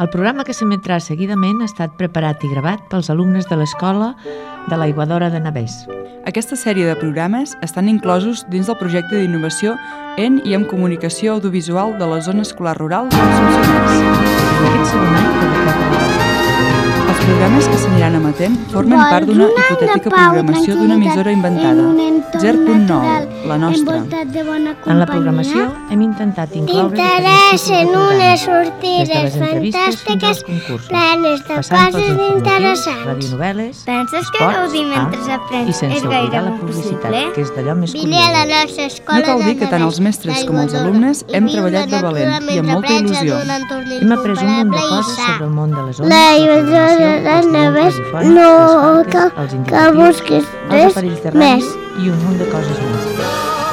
El programa que s'emetrà seguidament ha estat preparat i gravat pels alumnes de l'Escola de l'Aiguadora de Navès. Aquesta sèrie de programes estan inclosos dins del projecte d'innovació en i en comunicació audiovisual de la zona escolar rural de Solsonès. Aquest segon any, a els programes que s'aniran emetent formen part d'una hipotètica programació d'una emissora inventada, en un entorn GER.9, natural, la nostra. En la programació hem intentat incloure tipus de unes sortides fantàstiques concursos, plenes de coses interessants. radionovel·les, Penses que gaudir mentre aprens i sense és oblidar gaire la publicitat, impossible? que és d'allò més Vine a la curiós. No cal dir que tant els mestres com els alumnes hem treballat la de valent i amb molta il·lusió. en Hem après un munt de coses sobre el món de les zones, La la Navès, radiofònics, no les que, busquis res més. i un munt de coses més.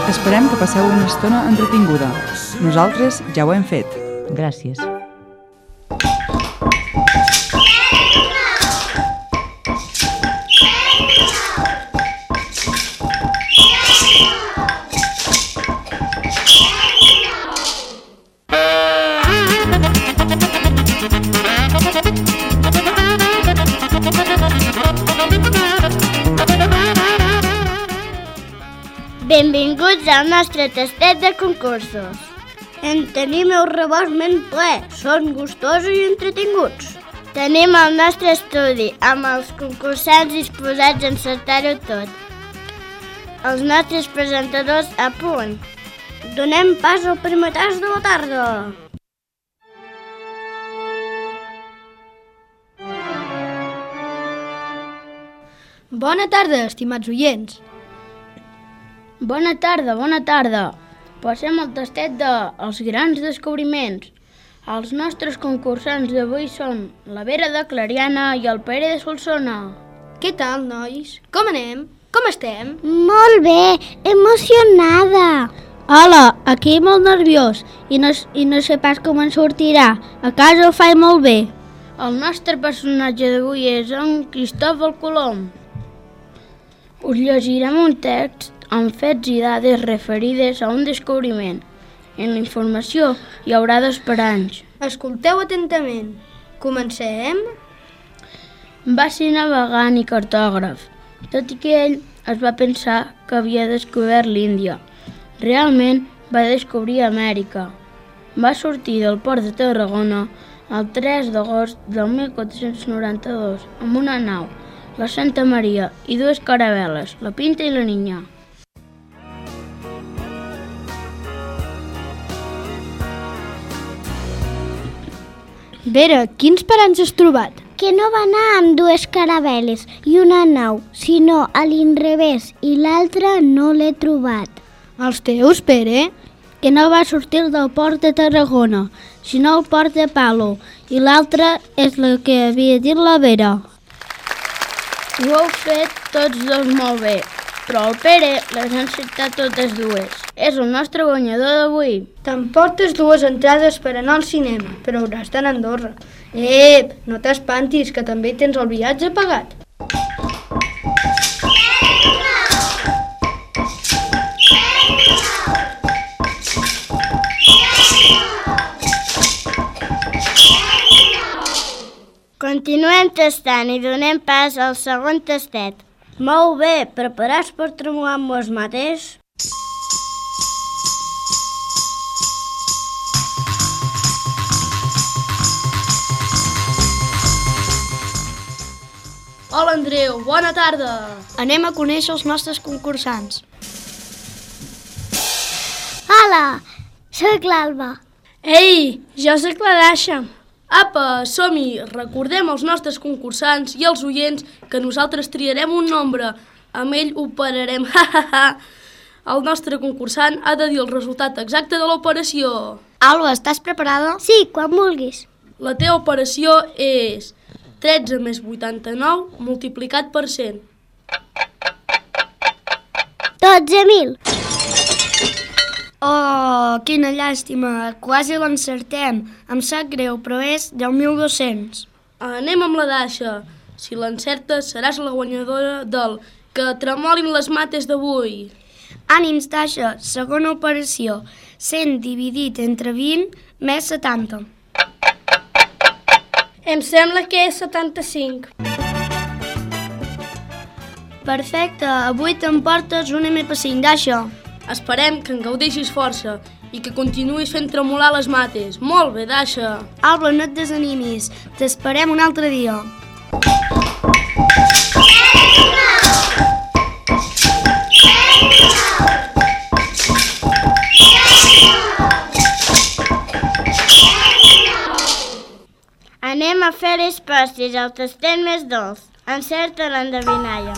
Esperem que passeu una estona entretinguda. Nosaltres ja ho hem fet. Gràcies. Benvinguts al nostre tastet de concursos. En tenim el rebost ben ple, són gustosos i entretinguts. Tenim el nostre estudi, amb els concursants disposats a encertar-ho tot. Els nostres presentadors a punt. Donem pas al primer tas de la tarda. Bona tarda, estimats oients. Bona tarda, bona tarda. Passem al tastet de Els grans descobriments. Els nostres concursants d'avui són la Vera de Clariana i el Pere de Solsona. Què tal, nois? Com anem? Com estem? Molt bé, emocionada. Hola, aquí molt nerviós i no, i no sé pas com en sortirà. A casa ho faig molt bé. El nostre personatge d'avui és en Cristòfol Colom. Us llegirem un text amb fets i dades referides a un descobriment. En la informació hi haurà dos paranys. Escolteu atentament. Comencem? Va ser navegant i cartògraf, tot i que ell es va pensar que havia descobert l'Índia. Realment va descobrir Amèrica. Va sortir del port de Tarragona el 3 d'agost del 1492 amb una nau, la Santa Maria, i dues caravel·les, la Pinta i la Niña. Vera, quins paranys has trobat? Que no va anar amb dues caravel·les i una nau, sinó a l'inrevés, i l'altra no l'he trobat. Els teus, Pere? Que no va sortir del port de Tarragona, sinó al port de Palo, i l'altra és la que havia dit la Vera. Ho heu fet tots dos molt bé, però el Pere les ha encertat totes dues. És el nostre guanyador d'avui. T'emportes dues entrades per anar al cinema, però hauràs d'anar a Andorra. Ep, no t'espantis, que també tens el viatge pagat. Continuem tastant i donem pas al segon tastet. Molt bé, preparats per tremolar amb vos mateix? Hola, Andreu, bona tarda. Anem a conèixer els nostres concursants. Hola, sóc l'Alba. Ei, jo sóc la Dasha. Apa, som-hi! Recordem als nostres concursants i als oients que nosaltres triarem un nombre. Amb ell operarem. el nostre concursant ha de dir el resultat exacte de l'operació. Alba, estàs preparada? Sí, quan vulguis. La teva operació és 13 més 89 multiplicat per 100. 12.000. Oh, quina llàstima, quasi l'encertem. Em sap greu, però és 10.200. Anem amb la Dasha. Si l'encertes, seràs la guanyadora del que tremolin les mates d'avui. Ànims, Dasha, segona operació. 100 dividit entre 20 més 70. Em sembla que és 75. Perfecte, avui t'emportes un MP5 d'aixa. Esperem que en gaudeixis força i que continuïs fent tremolar les mates. Molt bé, Dasha. Alba, no et desanimis. T'esperem un altre dia. Fer les postres al tastet més dolç. Encerta l'endevinalla.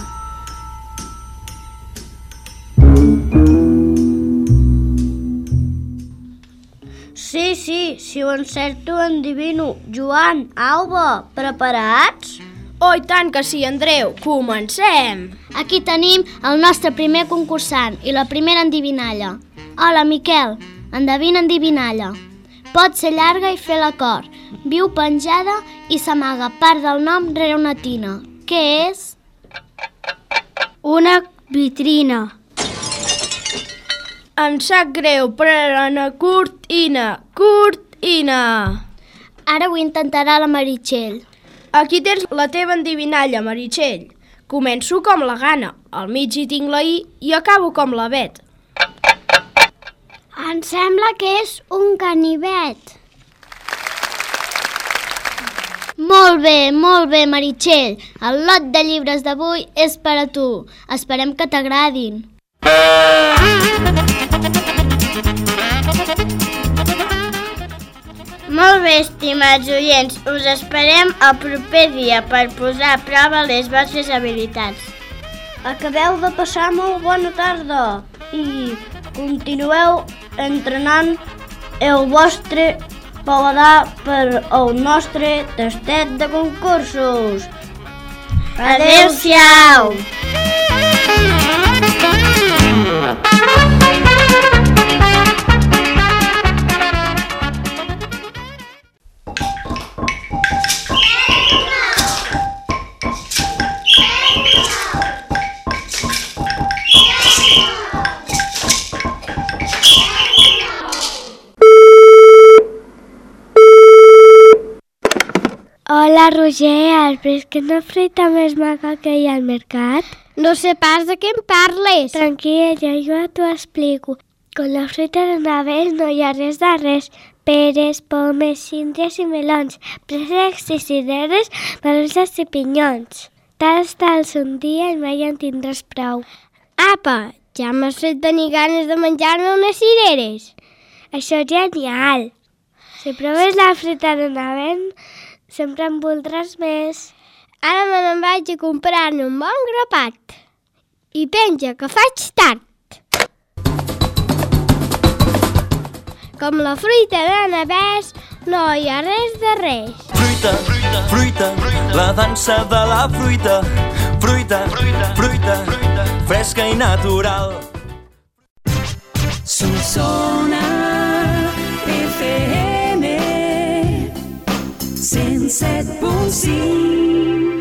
Sí, sí, si ho encerto endivino. Joan, Alba, preparats? Oh, i tant que sí, Andreu. Comencem! Aquí tenim el nostre primer concursant i la primera endivinalla. Hola, Miquel. Endevina endivinalla. Pot ser llarga i fer l'acord. Viu penjada i s'amaga part del nom rere una tina. Què és? Una vitrina. Em sap greu, però una cortina, cortina. Ara ho intentarà la Meritxell. Aquí tens la teva endivinalla, Meritxell. Començo com la gana, al mig hi tinc la I i acabo com la Bet. Em sembla que és un ganivet. Molt bé, molt bé, Meritxell. El lot de llibres d'avui és per a tu. Esperem que t'agradin. Molt bé, estimats oients. Us esperem el proper dia per posar a prova les vostres habilitats. Acabeu de passar molt bona tarda i continueu entrenant el vostre paladar per al nostre tastet de concursos. Adéu-siau! Hola, Roger, has vist que una fruita més maca que hi ha al mercat? No sé pas de què em parles. Tranquil·la, jo t'ho explico. Con la fruita de naves no hi ha res de res. Peres, pomes, síndries i melons, préssecs i cireres, maduixes i pinyons. Tals, tals un dia i mai en tindràs prou. Apa, ja m'has fet tenir ganes de menjar-me unes cireres. Això és genial. Si proves la fruita de navent, sempre en voldràs més. Ara me n'en vaig a comprar-ne un bon grapat. I penja que faig tard. Com la fruita de navès, no hi ha res de res. Fruita, fruita, la dansa de la fruita. Fruita, fruita, fresca i natural. Solsona said, Boosie.